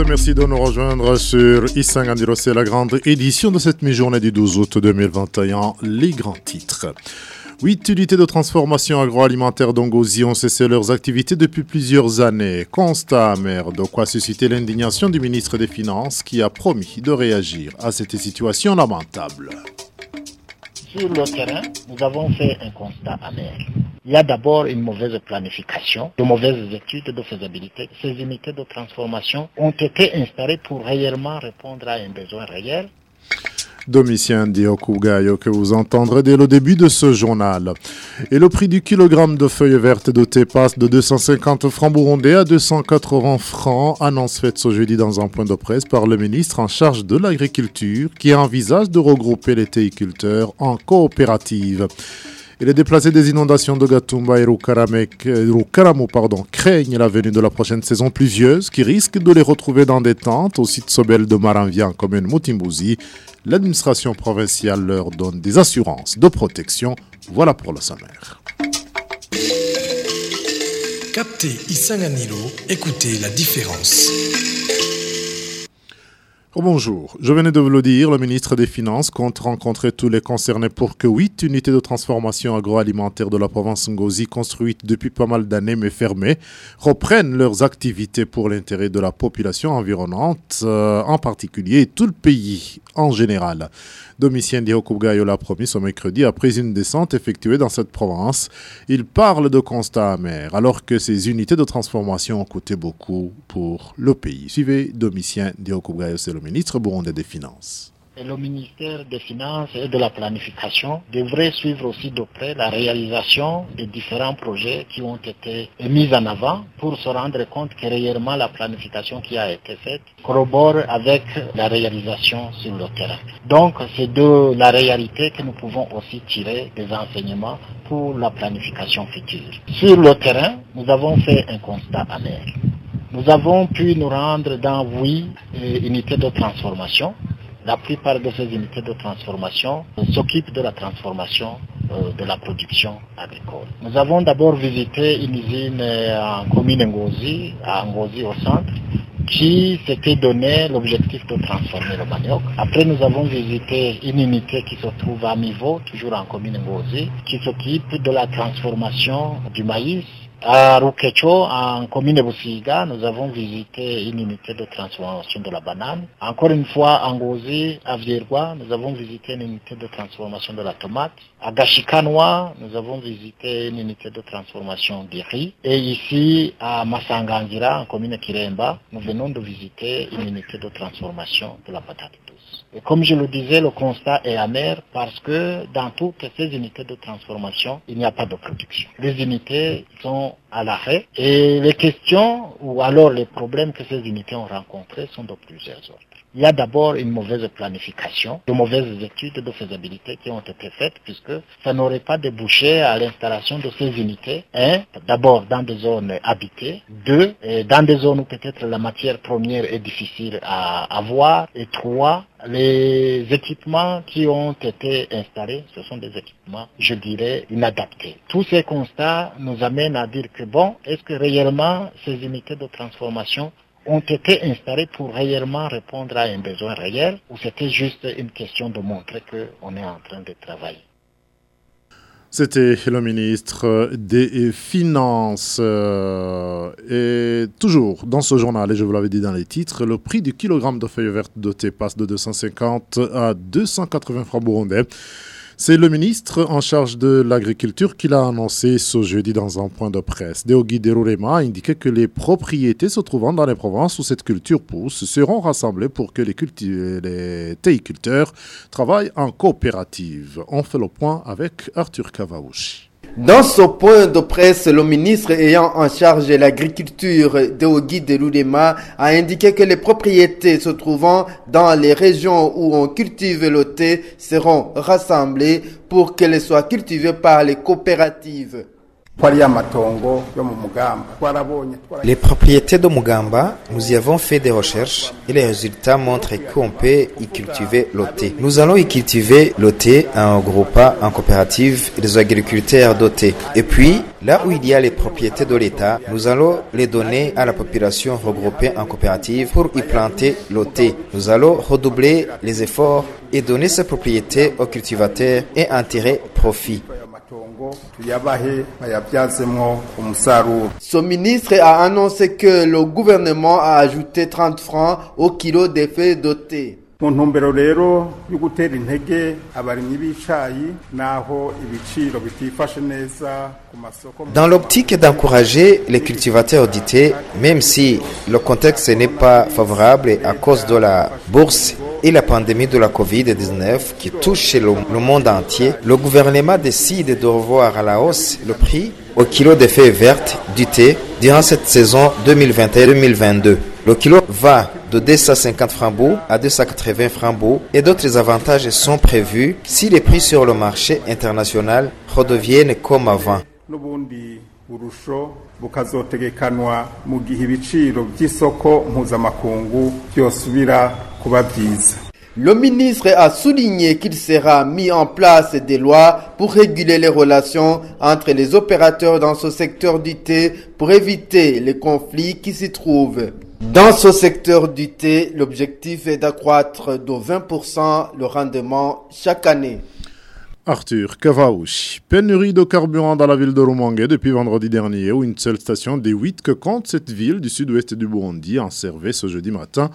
merci de nous rejoindre sur Isangandiro. C'est la grande édition de cette mi-journée du 12 août 2021. Les grands titres. Huit unités de transformation agroalimentaire d'Ongozi ont cessé leurs activités depuis plusieurs années. Constat amer de quoi susciter l'indignation du ministre des Finances qui a promis de réagir à cette situation lamentable. Sur le terrain, nous avons fait un constat amer. Il y a d'abord une mauvaise planification, de mauvaises études de faisabilité. Ces unités de transformation ont été installées pour réellement répondre à un besoin réel Domitien Diokugayo que vous entendrez dès le début de ce journal. Et le prix du kilogramme de feuilles vertes de thé passe de 250 francs burundais à 280 francs, annonce faite ce jeudi dans un point de presse par le ministre en charge de l'agriculture qui envisage de regrouper les théiculteurs en coopérative. Et les déplacés des inondations de Gatumba et Rukaramo pardon, craignent la venue de la prochaine saison pluvieuse qui risque de les retrouver dans des tentes au site Sobel de Maranvia en commune Mutimbouzi. L'administration provinciale leur donne des assurances de protection. Voilà pour le sommaire. Captez Isanganilo, écoutez la différence. Oh, bonjour, je venais de vous le dire, le ministre des Finances compte rencontrer tous les concernés pour que huit unités de transformation agroalimentaire de la province Ngozi, construites depuis pas mal d'années mais fermées, reprennent leurs activités pour l'intérêt de la population environnante, euh, en particulier tout le pays en général. Domitien Diokougayo l'a promis ce mercredi après une descente effectuée dans cette province. Il parle de constats amers alors que ces unités de transformation ont coûté beaucoup pour le pays. Suivez Domitien Diokougayo, c'est le ministre burundais des Finances. Le ministère des Finances et de la Planification devrait suivre aussi de près la réalisation des différents projets qui ont été mis en avant pour se rendre compte que réellement la planification qui a été faite corrobore avec la réalisation sur le terrain. Donc c'est de la réalité que nous pouvons aussi tirer des enseignements pour la planification future. Sur le terrain, nous avons fait un constat amer. Nous avons pu nous rendre dans huit unités de transformation la plupart de ces unités de transformation s'occupent de la transformation de la production agricole. Nous avons d'abord visité une usine en commune Ngozi, à Ngozi au centre, qui s'était donné l'objectif de transformer le manioc. Après, nous avons visité une unité qui se trouve à Mivo, toujours en commune Ngozi, qui s'occupe de la transformation du maïs à Rukecho, en commune de Boussiga, nous avons visité une unité de transformation de la banane. Encore une fois, en Gozi, à Viergois, nous avons visité une unité de transformation de la tomate. À Gashikanoa, nous avons visité une unité de transformation du riz. Et ici, à Massangangira, en commune Kiremba, nous venons de visiter une unité de transformation de la patate. Et comme je le disais, le constat est amer parce que dans toutes ces unités de transformation, il n'y a pas de production. Les unités sont à l'arrêt et les questions ou alors les problèmes que ces unités ont rencontrés sont de plusieurs ordres. Il y a d'abord une mauvaise planification, de mauvaises études de faisabilité qui ont été faites puisque ça n'aurait pas débouché à l'installation de ces unités. Un, d'abord dans des zones habitées. Deux, dans des zones où peut-être la matière première est difficile à avoir. Et trois, les équipements qui ont été installés, ce sont des équipements, je dirais, inadaptés. Tous ces constats nous amènent à dire que bon, est-ce que réellement ces unités de transformation ont été installées pour réellement répondre à un besoin réel ou c'était juste une question de montrer qu'on est en train de travailler? C'était le ministre des Finances. Et toujours dans ce journal, et je vous l'avais dit dans les titres, le prix du kilogramme de feuilles vertes de thé passe de 250 à 280 francs burundais. C'est le ministre en charge de l'agriculture qui l'a annoncé ce jeudi dans un point de presse. Deogi Derurema a indiqué que les propriétés se trouvant dans les provinces où cette culture pousse seront rassemblées pour que les, les théiculteurs travaillent en coopérative. On fait le point avec Arthur Kavaouchi. Dans ce point de presse, le ministre ayant en charge l'agriculture Deogi Deludema a indiqué que les propriétés se trouvant dans les régions où on cultive le thé seront rassemblées pour qu'elles soient cultivées par les coopératives. Les propriétés de Mugamba, nous y avons fait des recherches et les résultats montrent qu'on peut y cultiver le thé. Nous allons y cultiver le thé en regroupant en coopérative les agriculteurs dotés. Et puis, là où il y a les propriétés de l'État, nous allons les donner à la population regroupée en coopérative pour y planter le thé. Nous allons redoubler les efforts et donner ces propriétés aux cultivateurs et en tirer profit. Ce ministre a annoncé que le gouvernement a ajouté 30 francs au kilo des feuilles thé. Mu ntumbero rero yo gutera intege abarimyi b'icayi naho ibiciro bitifashe neza ku masoko Dans l'optique d'encourager les cultivateurs du thé, même si le contexte n'est pas favorable à cause de la bourse et la pandémie de la Covid-19 qui touche le, le monde entier, le gouvernement décide de revoir à la hausse le prix au kilo de feuilles vertes du thé durant cette saison 2021-2022. Le kilo va de 250 francs à 280 francs et d'autres avantages sont prévus si les prix sur le marché international redeviennent comme avant. Le ministre a souligné qu'il sera mis en place des lois pour réguler les relations entre les opérateurs dans ce secteur du thé pour éviter les conflits qui s'y trouvent. Dans ce secteur du thé, l'objectif est d'accroître de 20% le rendement chaque année. Arthur Kavaouchi. Pénurie de carburant dans la ville de Rumongue depuis vendredi dernier, où une seule station des huit que compte cette ville du sud-ouest du Burundi en servait ce jeudi matin.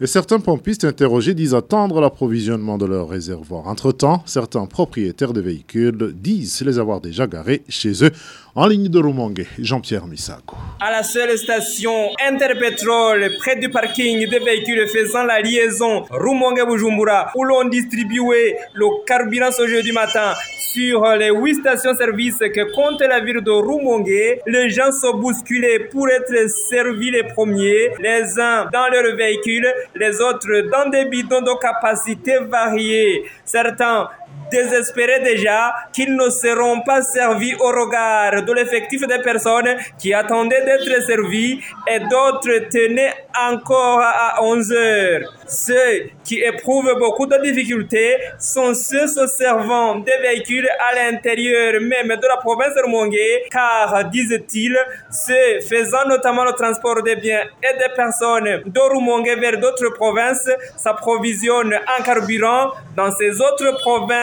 Et certains pompistes interrogés disent attendre l'approvisionnement de leurs réservoirs. Entre-temps, certains propriétaires de véhicules disent les avoir déjà garés chez eux. En ligne de Rumongue, Jean-Pierre Misako. à la seule station Interpétrole près du parking des véhicules faisant la liaison Rumonge-Bujumbura où l'on distribuait le carburant ce jeudi matin sur les huit stations-service que compte la ville de Rumongue, les gens sont bousculés pour être servis les premiers, les uns dans leur véhicule, les autres dans des bidons de capacité variée. Certains désespérés déjà qu'ils ne seront pas servis au regard de l'effectif des personnes qui attendaient d'être servies et d'autres tenaient encore à 11 heures. Ceux qui éprouvent beaucoup de difficultés sont ceux se servant des véhicules à l'intérieur même de la province de Rumongue car, disent-ils, ceux faisant notamment le transport des biens et des personnes de Rumongue vers d'autres provinces s'approvisionnent en carburant dans ces autres provinces.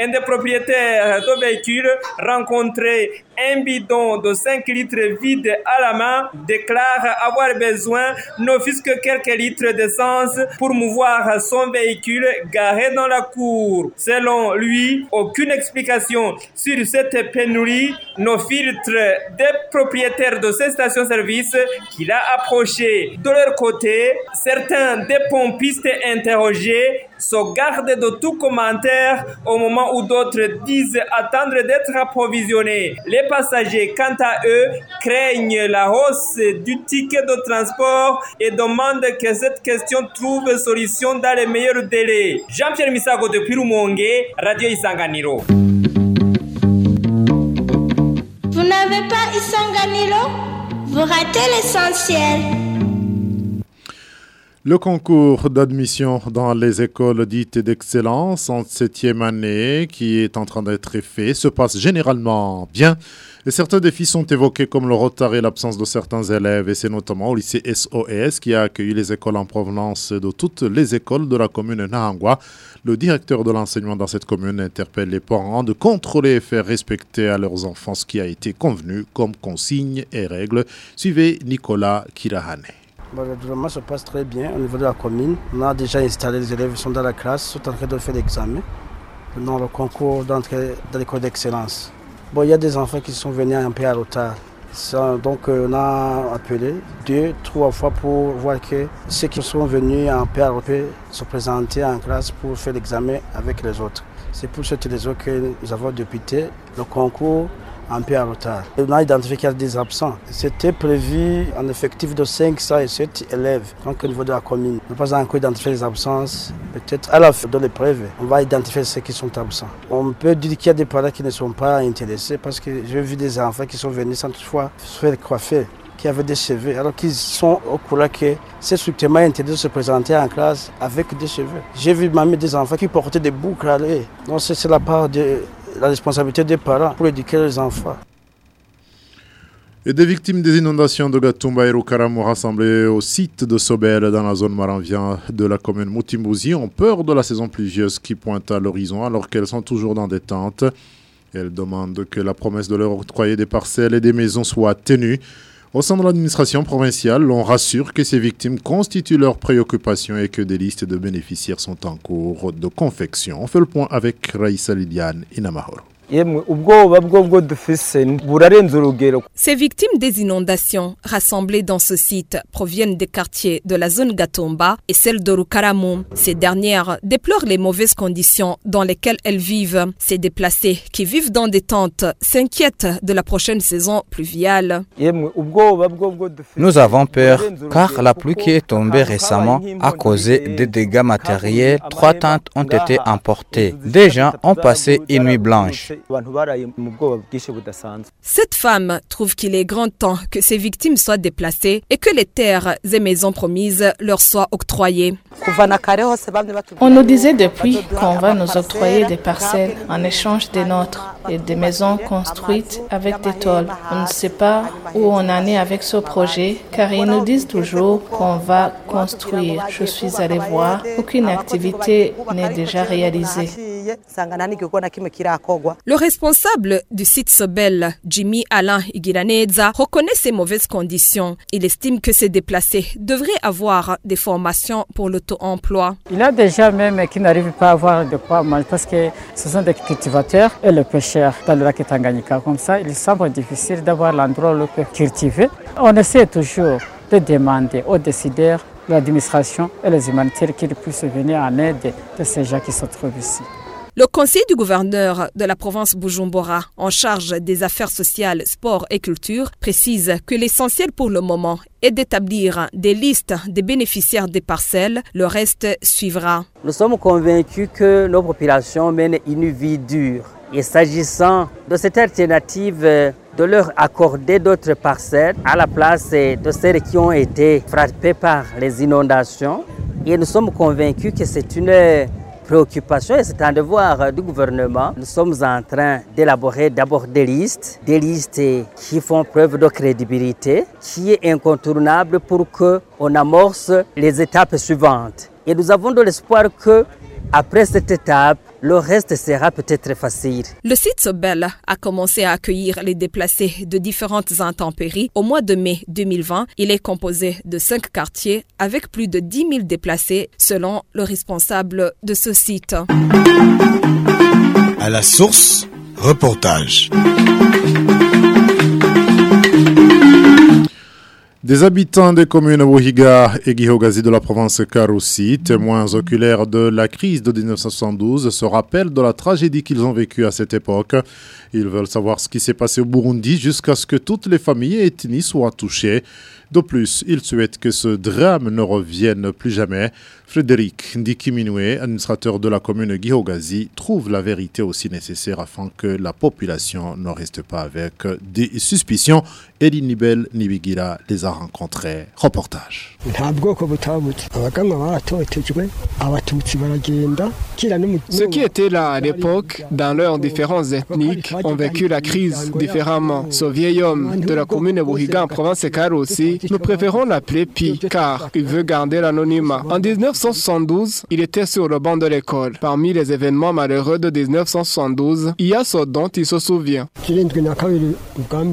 Un des propriétaires de véhicules rencontré un bidon de 5 litres vide à la main déclare avoir besoin ne fût-ce que quelques litres d'essence pour mouvoir son véhicule garé dans la cour. Selon lui, aucune explication sur cette pénurie ne filtre des propriétaires de ces stations-service qu'il a approchés. De leur côté, certains des pompistes interrogés se gardent de tout commentaire au moment où d'autres disent attendre d'être approvisionnés. Passagers, quant à eux, craignent la hausse du ticket de transport et demandent que cette question trouve solution dans les meilleurs délais. Jean-Pierre Misago depuis Rumonge, Radio Isanganiro. Vous n'avez pas Isanganiro? Vous ratez l'essentiel. Le concours d'admission dans les écoles dites d'excellence en septième année, qui est en train d'être fait, se passe généralement bien. Et certains défis sont évoqués comme le retard et l'absence de certains élèves, et c'est notamment au lycée SOS qui a accueilli les écoles en provenance de toutes les écoles de la commune Nahangwa. Le directeur de l'enseignement dans cette commune interpelle les parents de contrôler et faire respecter à leurs enfants ce qui a été convenu comme consignes et règles. Suivez Nicolas Kirahane. Le déroulement se passe très bien au niveau de la commune. On a déjà installé les élèves, sont dans la classe, sont en train de faire l'examen dans le concours d'entrée dans l'école d'excellence. Bon, il y a des enfants qui sont venus un peu à donc euh, on a appelé deux, trois fois pour voir que ceux qui sont venus à retard se présenter en classe pour faire l'examen avec les autres. C'est pour cette raison que nous avons débuté le concours un peu en retard. Et on a identifié qu'il y a des absents. C'était prévu en effectif de 507 élèves, donc au niveau de la commune. On n'a pas encore identifié les absences. Peut-être à la fin de l'épreuve, on va identifier ceux qui sont absents. On peut dire qu'il y a des parents qui ne sont pas intéressés parce que j'ai vu des enfants qui sont venus sans toutefois se faire coiffer qui avaient des cheveux, alors qu'ils sont au courant que c'est strictement interdit de se présenter en classe avec des cheveux. J'ai vu même des enfants qui portaient des boucles à l'œil. Donc c'est la part de la responsabilité des parents pour éduquer les enfants. Et des victimes des inondations de Gatumba et Rukaramo rassemblées au site de Sobel dans la zone maranvien de la commune Moutimouzi ont peur de la saison pluvieuse qui pointe à l'horizon alors qu'elles sont toujours dans des tentes. Elles demandent que la promesse de leur octroyer des parcelles et des maisons soit tenue. Au sein de l'administration provinciale, on rassure que ces victimes constituent leurs préoccupations et que des listes de bénéficiaires sont en cours de confection. On fait le point avec Raïssa Liliane Inamahoro. Ces victimes des inondations rassemblées dans ce site proviennent des quartiers de la zone Gatomba et celle de Rukaramum. Ces dernières déplorent les mauvaises conditions dans lesquelles elles vivent. Ces déplacés qui vivent dans des tentes s'inquiètent de la prochaine saison pluviale. Nous avons peur car la pluie qui est tombée récemment a causé des dégâts matériels. Trois tentes ont été emportées. Des gens ont passé une nuit blanche. Cette femme trouve qu'il est grand temps que ces victimes soient déplacées et que les terres et maisons promises leur soient octroyées. On nous disait depuis qu'on va nous octroyer des parcelles en échange des nôtres et des maisons construites avec des tôles. On ne sait pas où on en est avec ce projet car ils nous disent toujours qu'on va construire. Je suis allé voir, aucune activité n'est déjà réalisée. Le responsable du site Sobel, Jimmy Alain Igiraneza, reconnaît ces mauvaises conditions. Il estime que ces déplacés devraient avoir des formations pour l'auto-emploi. Il y a des gens même qui n'arrivent pas à avoir de quoi manger parce que ce sont des cultivateurs et les pêcheurs dans le lac Tanganyika. Comme ça, il semble difficile d'avoir l'endroit où on peut cultiver. On essaie toujours de demander aux décideurs, l'administration et les humanitaires qu'ils puissent venir en aide de ces gens qui se trouvent ici. Le conseil du gouverneur de la province Bujumbura, en charge des affaires sociales, sport et culture, précise que l'essentiel pour le moment est d'établir des listes des bénéficiaires des parcelles. Le reste suivra. Nous sommes convaincus que nos populations mènent une vie dure. Et s'agissant de cette alternative de leur accorder d'autres parcelles à la place de celles qui ont été frappées par les inondations, et nous sommes convaincus que c'est une préoccupation et c'est un devoir du gouvernement. Nous sommes en train d'élaborer d'abord des listes, des listes qui font preuve de crédibilité, qui est incontournable pour qu'on amorce les étapes suivantes. Et nous avons de l'espoir que après cette étape, le reste sera peut-être facile. Le site Sobel a commencé à accueillir les déplacés de différentes intempéries au mois de mai 2020. Il est composé de cinq quartiers avec plus de 10 000 déplacés selon le responsable de ce site. À la source, reportage. Des habitants des communes Wohiga et Gihogazi de la province Karoussi, témoins oculaires de la crise de 1972, se rappellent de la tragédie qu'ils ont vécue à cette époque. Ils veulent savoir ce qui s'est passé au Burundi jusqu'à ce que toutes les familles et ethnies soient touchées. De plus, ils souhaitent que ce drame ne revienne plus jamais. Frédéric Ndikiminwe, administrateur de la commune Gihogazi, trouve la vérité aussi nécessaire afin que la population ne reste pas avec des suspicions. Elie Nibel Nibigira les a rencontrés. Reportage. Ceux qui étaient là à l'époque, dans leurs différences ethniques, ont vécu la crise différemment. Ce vieil homme de la commune de Bouriga en province aussi, nous préférons l'appeler Pi, car il veut garder l'anonymat. En 1972, il était sur le banc de l'école. Parmi les événements malheureux de 1972, il y a ce dont il se souvient.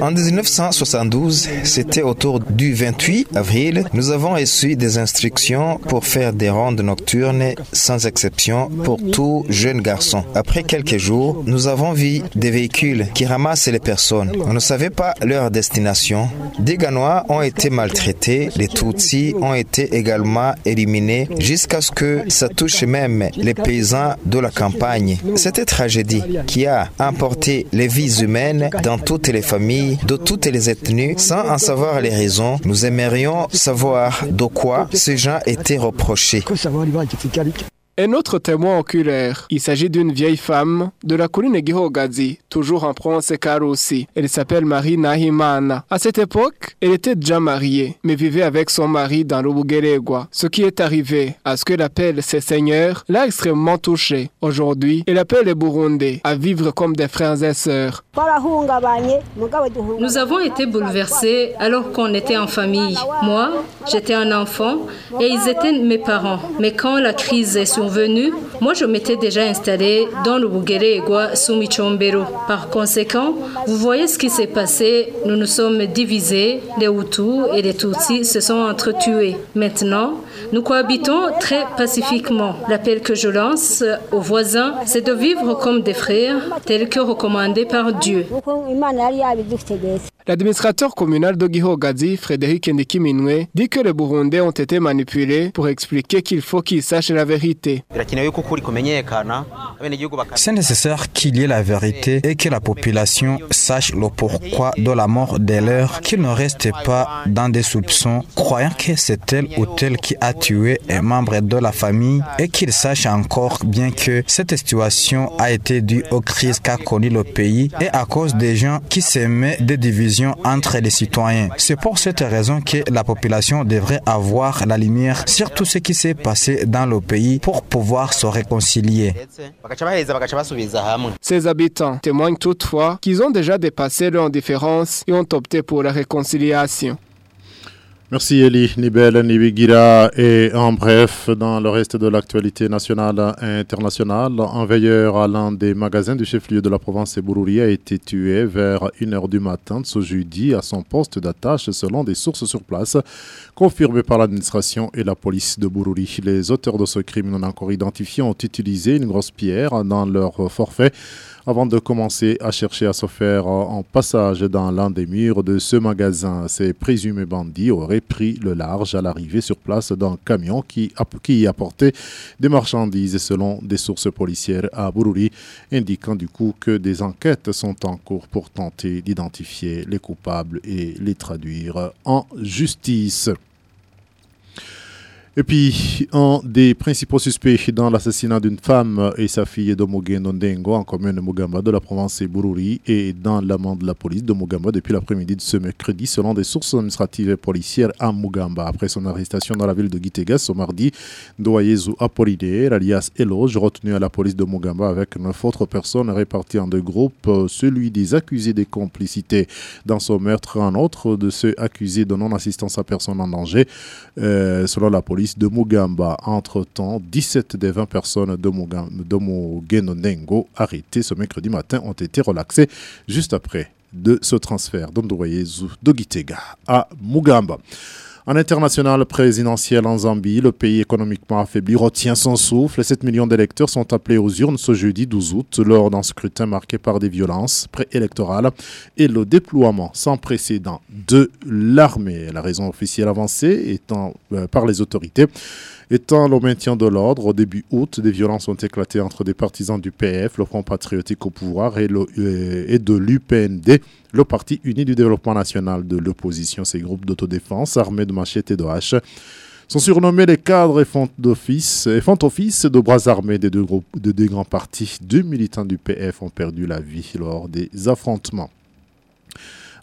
En 1972, c'était autour du 28 avril, nous avons reçu des instructions pour faire des rondes nocturnes sans exception pour tout jeune garçon. Après quelques jours, nous avons vu des véhicules qui ramassent les personnes. On ne savait pas leur destination. Des Ganois ont été maltraités, les Tutsis ont été également éliminés jusqu'à ce que ça touche même les paysans de la campagne. Cette tragédie qui a emporté les vies humaines dans toutes les familles, de toutes les ethnies, sans en savoir les raisons, nous aimerions savoir de quoi ces gens étaient reprochés. Un autre témoin oculaire, il s'agit d'une vieille femme de la colline Gihogazi, toujours en province Karosi. Elle s'appelle Marie Nahimana. À cette époque, elle était déjà mariée, mais vivait avec son mari dans le Bugeregwa. Ce qui est arrivé à ce qu'elle appelle ses seigneurs l'a extrêmement touchée. Aujourd'hui, elle appelle les Burundais à vivre comme des frères et sœurs. Nous avons été bouleversés alors qu'on était en famille. Moi, j'étais un enfant et ils étaient mes parents. Mais quand la crise est survenue, moi je m'étais déjà installé dans le Bugeregwa Sumichombero. Par conséquent, vous voyez ce qui s'est passé. Nous nous sommes divisés. Les Hutus et les Tutsis se sont entretués. Maintenant, nous cohabitons très pacifiquement. L'appel que je lance aux voisins, c'est de vivre comme des frères, tels que recommandés par Dieu. L'administrateur communal de Gihogazi, Frédéric Ndikiminwe, dit que les Burundais ont été manipulés pour expliquer qu'il faut qu'ils sachent la vérité. C'est nécessaire qu'il y ait la vérité et que la population sache le pourquoi de la mort des leurs, qu'ils ne restent pas dans des soupçons, croyant que c'est tel ou tel qui a tué un membre de la famille et qu'ils sachent encore bien que cette situation a été due aux crises qu'a connu le pays et à cause des gens qui s'aimaient des divisions entre les citoyens. C'est pour cette raison que la population devrait avoir la lumière sur tout ce qui s'est passé dans le pays pour pouvoir se réconcilier. Ces habitants témoignent toutefois qu'ils ont déjà dépassé leurs différences et ont opté pour la réconciliation. Merci Eli, Nibel, Nibigira et en bref, dans le reste de l'actualité nationale et internationale, un veilleur à l'un des magasins du chef-lieu de la province Bururi a été tué vers 1h du matin ce jeudi à son poste d'attache selon des sources sur place confirmées par l'administration et la police de Bururi. Les auteurs de ce crime non encore identifiés ont utilisé une grosse pierre dans leur forfait avant de commencer à chercher à se faire en passage dans l'un des murs de ce magasin. Ces présumés bandits auraient pris le large à l'arrivée sur place d'un camion qui, qui apportait des marchandises selon des sources policières à Bururi, indiquant du coup que des enquêtes sont en cours pour tenter d'identifier les coupables et les traduire en justice. Et puis, un des principaux suspects dans l'assassinat d'une femme et sa fille de Nondengo en commune de Mugamba de la province de Bururi est dans l'amende de la police de Mugamba depuis l'après-midi de ce mercredi selon des sources administratives et policières à Mugamba. Après son arrestation dans la ville de Gitega ce mardi, Doyezu Apollinaire, alias Eloge, retenu à la police de Mugamba avec neuf autres personnes réparties en deux groupes, celui des accusés des complicités dans son meurtre, un autre de ceux accusés de non-assistance à personne en danger, euh, selon la police de Mugamba. Entre-temps, 17 des 20 personnes de, Mugenonengo arrêtées ce mercredi matin ont été relaxées juste après de ce transfert d'Ondoyezu de Gitega à Mugamba. En international présidentiel en Zambie, le pays économiquement affaibli retient son souffle. 7 millions d'électeurs sont appelés aux urnes ce jeudi 12 août lors d'un scrutin marqué par des violences préélectorales et le déploiement sans précédent de l'armée. La raison officielle avancée étant euh, par les autorités étant le maintien de l'ordre, au début août, des violences ont éclaté entre des partisans du PF, le Front patriotique au pouvoir, et, euh, de l'UPND, le Parti uni du développement national de l'opposition. Ces groupes d'autodéfense armés de machettes et de haches sont surnommés les cadres et font, office, et de bras armés des deux, groupes, de deux grands partis. Deux militants du PF ont perdu la vie lors des affrontements.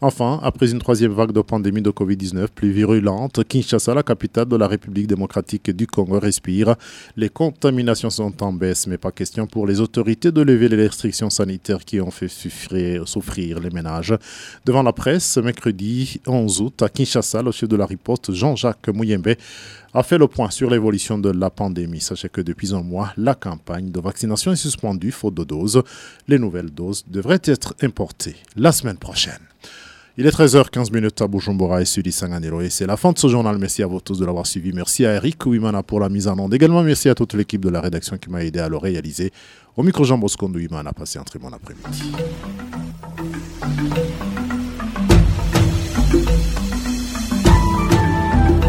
Enfin, après une troisième vague de pandémie de Covid-19 plus virulente, Kinshasa, la capitale de la République démocratique du Congo, respire. Les contaminations sont en baisse, mais pas question pour les autorités de lever les restrictions sanitaires qui ont fait souffrir, les ménages. Devant la presse, mercredi 11 août, à Kinshasa, le chef de la riposte, Jean-Jacques Mouyembe, a fait le point sur l'évolution de la pandémie. Sachez que depuis un mois, la campagne de vaccination est suspendue faute de doses. Les nouvelles doses devraient être importées la semaine prochaine. Il est 13h15 à Bujumbura et Sudi Sanganero et c'est la fin de ce journal. Merci à vous tous de l'avoir suivi. Merci à Eric Ouimana pour la mise en onde. Également merci à toute l'équipe de la rédaction qui m'a aidé à le réaliser. Au micro Jean Bosco Ouimana, passez un très bon après-midi.